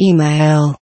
email.